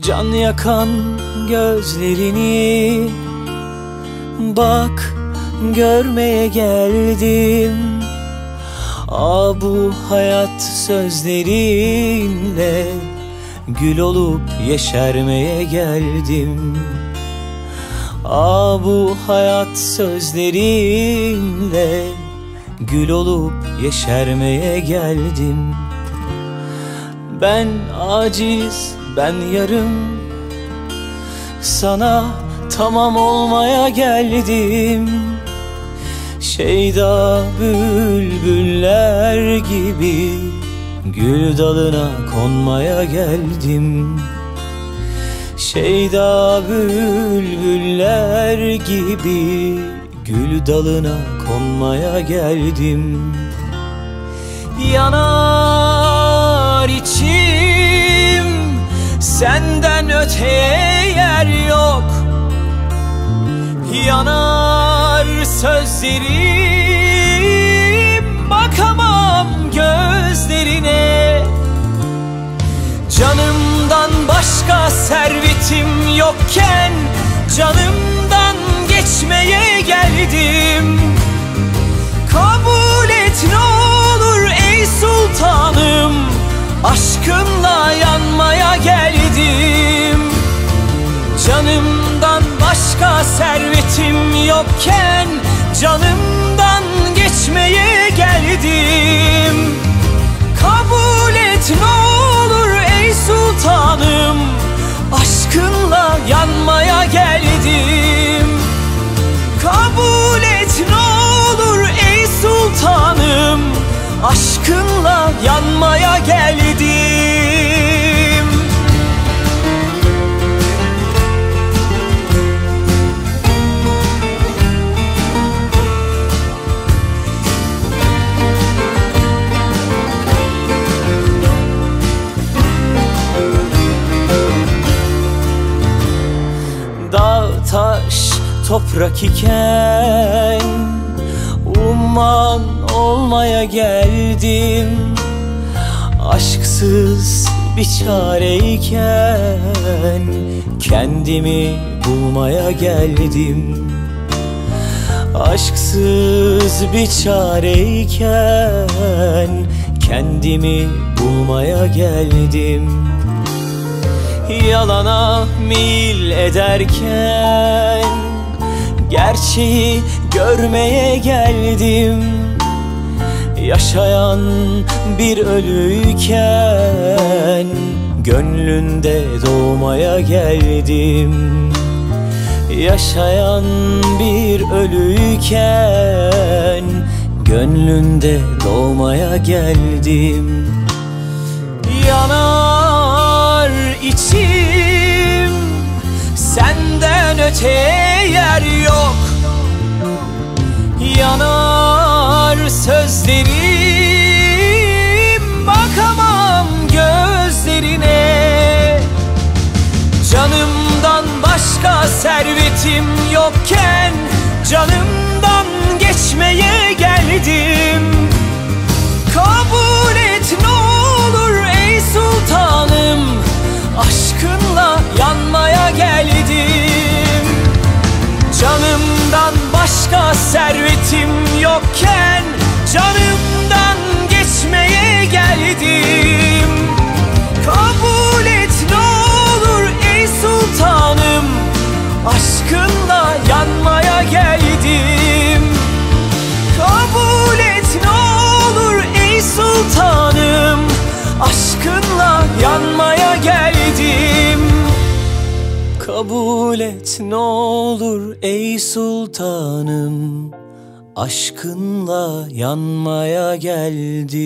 Can yakan gözlerini Bak görmeye geldim. Aa bu hayat sözlerinle Gül olup yeşermeye geldim. Aa bu hayat sözlerinle Gül olup yeşermeye geldim. Ben aciz, ben yarım Sana tamam olmaya geldim. Şeyda bülbüller gibi Gül dalına konmaya geldim. Şeyda bülbüller gibi Gül dalına konmaya geldim. Yanar içim Senden öteye yer yok. Yanar sözlerim Bakamam gözlerine. Canımdan başka servetim yokken Canımdan yokken Canımdan geçmeye geldim. Kabul et ne olur ey sultanım Aşkınla yanmaya geldim. Kabul et ne olur ey sultanım Aşkınla yanmaya geldim toprak iken Umman olmaya geldim Aşksız bir çareyken Kendimi bulmaya geldim Aşksız bir çareyken Kendimi bulmaya geldim Yalana mil ederken Gerçeği görmeye geldim. Yaşayan bir ölüyken Gönlünde doğmaya geldim. Yaşayan bir ölüyken Gönlünde doğmaya geldim. Yanar içim Senden öteye yer yok. Yanar sözlerim Bakamam gözlerine. Canımdan başka servetim yokken Canımdan başka servetim yokken Canımdan Kabul et ne olur ey sultanım. Aşkınla yanmaya geldim